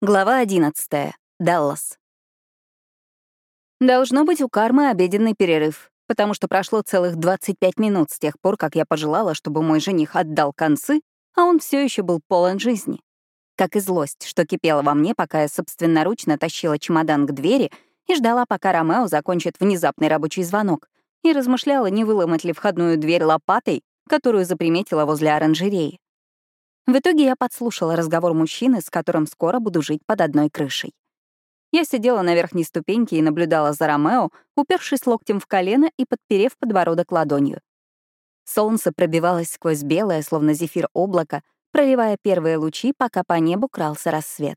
Глава 11. Даллас. Должно быть, у кармы обеденный перерыв, потому что прошло целых 25 минут с тех пор, как я пожелала, чтобы мой жених отдал концы, а он все еще был полон жизни. Как и злость, что кипела во мне, пока я собственноручно тащила чемодан к двери и ждала, пока Ромео закончит внезапный рабочий звонок, и размышляла, не выломать ли входную дверь лопатой, которую заприметила возле оранжереи. В итоге я подслушала разговор мужчины, с которым скоро буду жить под одной крышей. Я сидела на верхней ступеньке и наблюдала за Ромео, упершись локтем в колено и подперев подбородок ладонью. Солнце пробивалось сквозь белое, словно зефир облако, проливая первые лучи, пока по небу крался рассвет.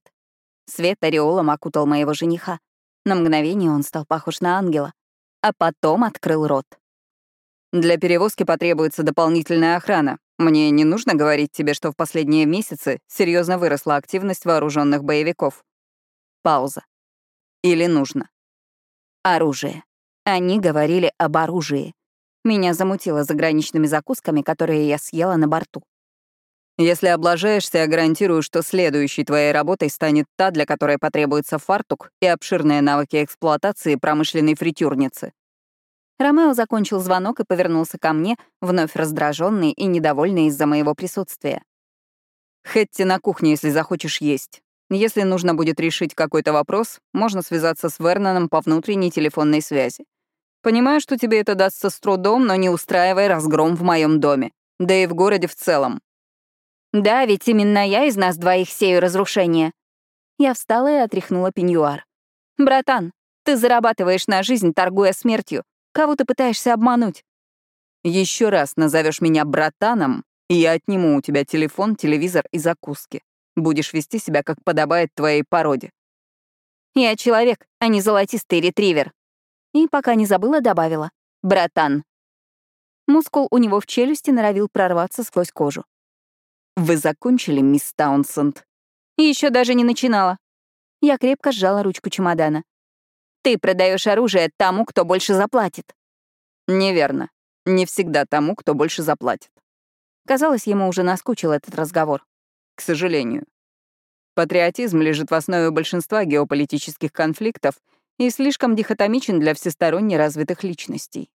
Свет ореолом окутал моего жениха. На мгновение он стал похож на ангела, а потом открыл рот. «Для перевозки потребуется дополнительная охрана. Мне не нужно говорить тебе, что в последние месяцы серьезно выросла активность вооруженных боевиков. Пауза. Или нужно? Оружие. Они говорили об оружии. Меня замутило заграничными закусками, которые я съела на борту. Если облажаешься, я гарантирую, что следующей твоей работой станет та, для которой потребуется фартук и обширные навыки эксплуатации промышленной фритюрницы. Ромео закончил звонок и повернулся ко мне, вновь раздраженный и недовольный из-за моего присутствия. «Хэтти на кухне, если захочешь есть. Если нужно будет решить какой-то вопрос, можно связаться с Верноном по внутренней телефонной связи. Понимаю, что тебе это дастся с трудом, но не устраивай разгром в моем доме, да и в городе в целом». «Да, ведь именно я из нас двоих сею разрушение». Я встала и отряхнула пеньюар. «Братан, ты зарабатываешь на жизнь, торгуя смертью. Кого ты пытаешься обмануть? Еще раз назовешь меня братаном, и я отниму у тебя телефон, телевизор и закуски. Будешь вести себя, как подобает твоей породе. Я человек, а не золотистый ретривер. И пока не забыла, добавила. Братан. Мускул у него в челюсти норовил прорваться сквозь кожу. «Вы закончили, мисс Таунсенд?» Еще даже не начинала. Я крепко сжала ручку чемодана. Ты продаешь оружие тому, кто больше заплатит. Неверно. Не всегда тому, кто больше заплатит. Казалось, ему уже наскучил этот разговор. К сожалению. Патриотизм лежит в основе большинства геополитических конфликтов и слишком дихотомичен для всесторонне развитых личностей.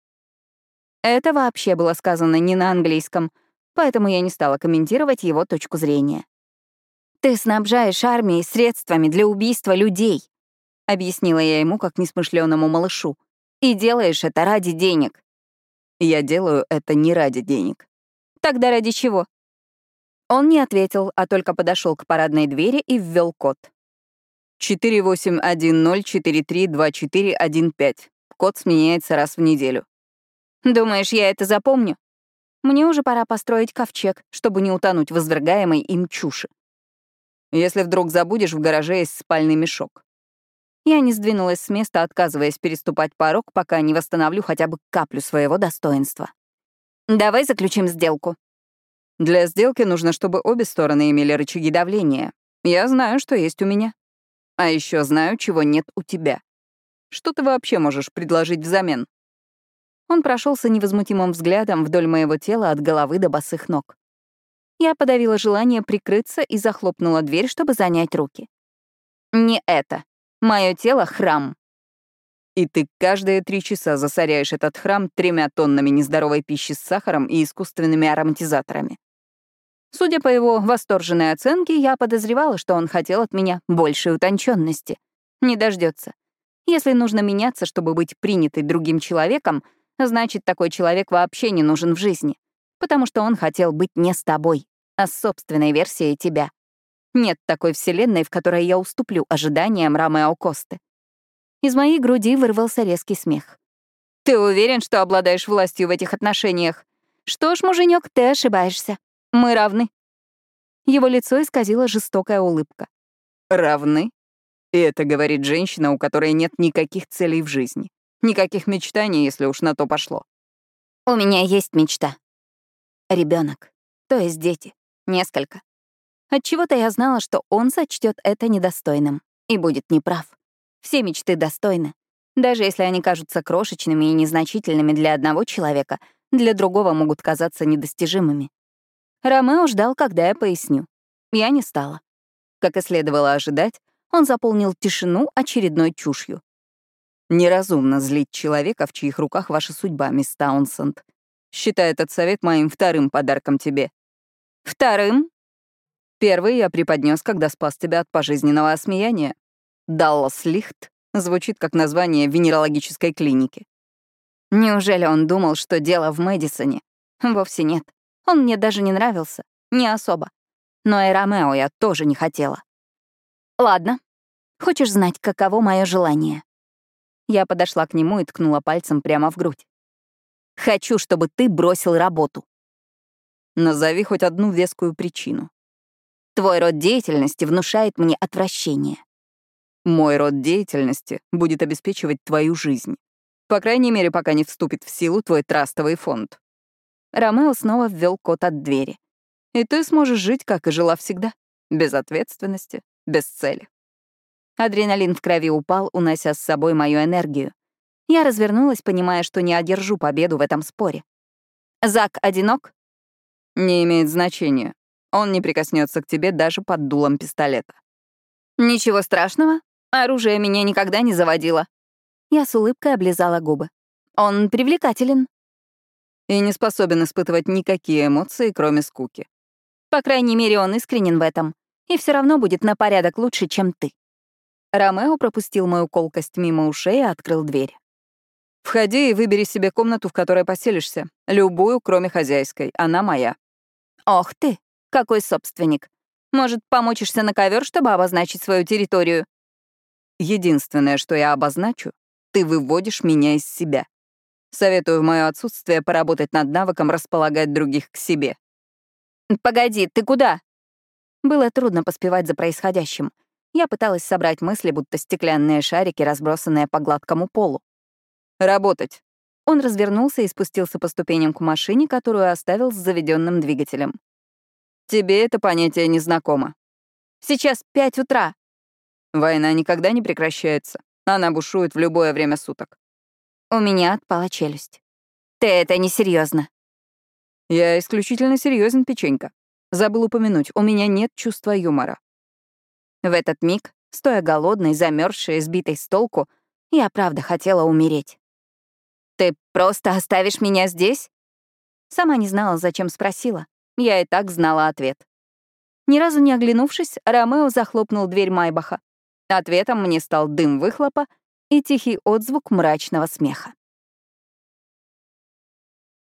Это вообще было сказано не на английском, поэтому я не стала комментировать его точку зрения. Ты снабжаешь армией средствами для убийства людей. — объяснила я ему как несмышленому малышу. «И делаешь это ради денег». «Я делаю это не ради денег». «Тогда ради чего?» Он не ответил, а только подошел к парадной двери и ввел код. 4810432415. Код сменяется раз в неделю. «Думаешь, я это запомню?» Мне уже пора построить ковчег, чтобы не утонуть в извергаемой им чуши. Если вдруг забудешь, в гараже есть спальный мешок. Я не сдвинулась с места, отказываясь переступать порог, пока не восстановлю хотя бы каплю своего достоинства. «Давай заключим сделку». «Для сделки нужно, чтобы обе стороны имели рычаги давления. Я знаю, что есть у меня. А еще знаю, чего нет у тебя. Что ты вообще можешь предложить взамен?» Он прошелся невозмутимым взглядом вдоль моего тела от головы до босых ног. Я подавила желание прикрыться и захлопнула дверь, чтобы занять руки. «Не это», Мое тело — храм. И ты каждые три часа засоряешь этот храм тремя тоннами нездоровой пищи с сахаром и искусственными ароматизаторами. Судя по его восторженной оценке, я подозревала, что он хотел от меня большей утонченности. Не дождется. Если нужно меняться, чтобы быть принятой другим человеком, значит, такой человек вообще не нужен в жизни. Потому что он хотел быть не с тобой, а с собственной версией тебя. Нет такой вселенной, в которой я уступлю ожиданиям Ромео Косты. Из моей груди вырвался резкий смех. «Ты уверен, что обладаешь властью в этих отношениях? Что ж, муженек, ты ошибаешься. Мы равны». Его лицо исказила жестокая улыбка. «Равны?» И это говорит женщина, у которой нет никаких целей в жизни. Никаких мечтаний, если уж на то пошло. У меня есть мечта. Ребенок, то есть дети. Несколько. Отчего-то я знала, что он сочтет это недостойным и будет неправ. Все мечты достойны. Даже если они кажутся крошечными и незначительными для одного человека, для другого могут казаться недостижимыми. Ромео ждал, когда я поясню. Я не стала. Как и следовало ожидать, Он заполнил тишину очередной чушью. Неразумно злить человека, в чьих руках ваша судьба, мисс Таунсенд. Считай этот совет моим вторым подарком тебе. Вторым? Первый я преподнес, когда спас тебя от пожизненного осмеяния. Даллас Лихт звучит как название венерологической клиники. Неужели он думал, что дело в Мэдисоне? Вовсе нет. Он мне даже не нравился. Не особо. Но и Ромео я тоже не хотела. Ладно. Хочешь знать, каково мое желание? Я подошла к нему и ткнула пальцем прямо в грудь. Хочу, чтобы ты бросил работу. Назови хоть одну вескую причину. Твой род деятельности внушает мне отвращение. Мой род деятельности будет обеспечивать твою жизнь. По крайней мере, пока не вступит в силу твой трастовый фонд. Ромео снова ввел код от двери. И ты сможешь жить, как и жила всегда. Без ответственности, без цели. Адреналин в крови упал, унося с собой мою энергию. Я развернулась, понимая, что не одержу победу в этом споре. «Зак одинок?» «Не имеет значения. Он не прикоснется к тебе даже под дулом пистолета». «Ничего страшного. Оружие меня никогда не заводило». Я с улыбкой облизала губы. «Он привлекателен». И не способен испытывать никакие эмоции, кроме скуки. По крайней мере, он искренен в этом. И все равно будет на порядок лучше, чем ты. Ромео пропустил мою колкость мимо ушей и открыл дверь. «Входи и выбери себе комнату, в которой поселишься. Любую, кроме хозяйской. Она моя». «Ох ты, какой собственник. Может, помочишься на ковер, чтобы обозначить свою территорию?» «Единственное, что я обозначу, ты выводишь меня из себя. Советую в мое отсутствие поработать над навыком располагать других к себе». «Погоди, ты куда?» Было трудно поспевать за происходящим. Я пыталась собрать мысли, будто стеклянные шарики, разбросанные по гладкому полу. Работать. Он развернулся и спустился по ступеням к машине, которую оставил с заведенным двигателем. Тебе это понятие не знакомо. Сейчас пять утра. Война никогда не прекращается. Она бушует в любое время суток. У меня отпала челюсть. Ты это несерьезно. Я исключительно серьезен, печенька. Забыл упомянуть, у меня нет чувства юмора. В этот миг, стоя голодной, замерзшей, сбитой с толку, я правда хотела умереть. «Ты просто оставишь меня здесь?» Сама не знала, зачем спросила. Я и так знала ответ. Ни разу не оглянувшись, Ромео захлопнул дверь Майбаха. Ответом мне стал дым выхлопа и тихий отзвук мрачного смеха.